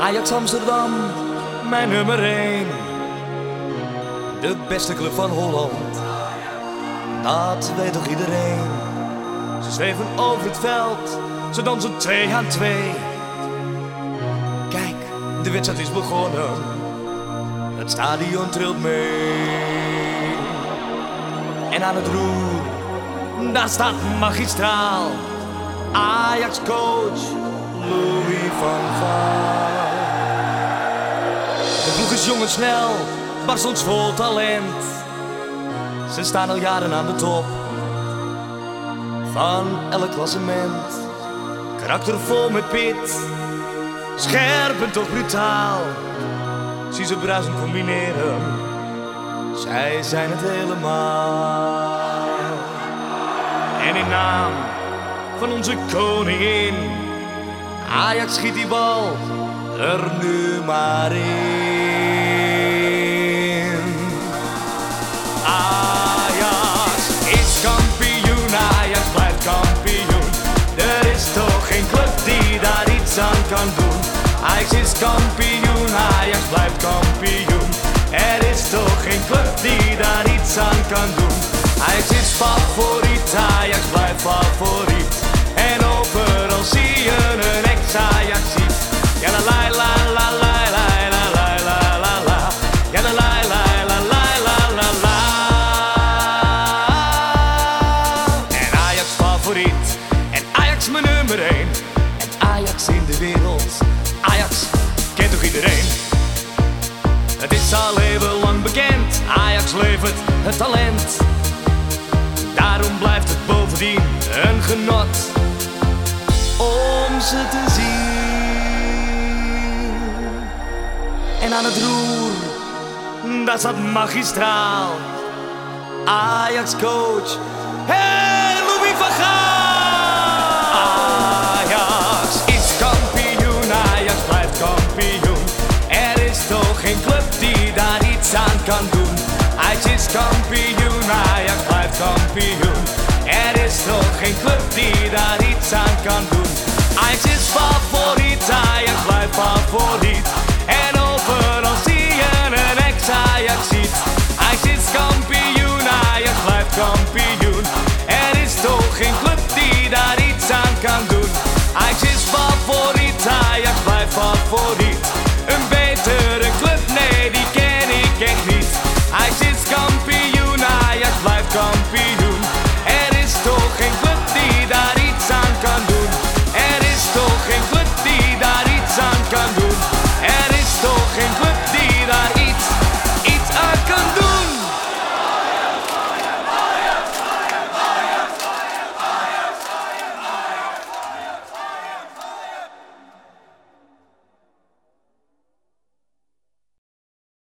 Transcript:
Ajax Amsterdam, mijn nummer 1. De beste club van Holland, dat weet toch iedereen. Ze zweven over het veld, ze dansen twee aan twee. Kijk, de wedstrijd is begonnen, het stadion trilt mee. En aan het roer, daar staat magistraal, Ajax coach Louis van Gaal. De ploeg is jong en snel, maar soms vol talent. Ze staan al jaren aan de top van elk klassement. Karaktervol met pit, scherp en toch brutaal. Zie ze bruisen combineren, zij zijn het helemaal. En in naam van onze koningin, Ajax schiet die bal er nu maar in. Ajax is kampioen, Ajax blijft kampioen. Er is toch geen club die daar iets aan kan doen. Ajax is kampioen, Ajax blijft kampioen. Er is toch geen club die daar iets aan kan doen. Ajax is favoriet, Ajax levert het talent Daarom blijft het bovendien een genot om ze te zien. En aan het roer, daar staat magistraal. Ajax coach, hey Louis van. Ajax is kampioen, Ajax blijft kampioen. Er is toch geen club die daar iets aan kan doen. Ajax is favoriet, Ajax blijft favoriet. En overal zie je een ex-Ajax ziet. Ajax is kampioen, Ajax blijft kampioen. Er is toch geen club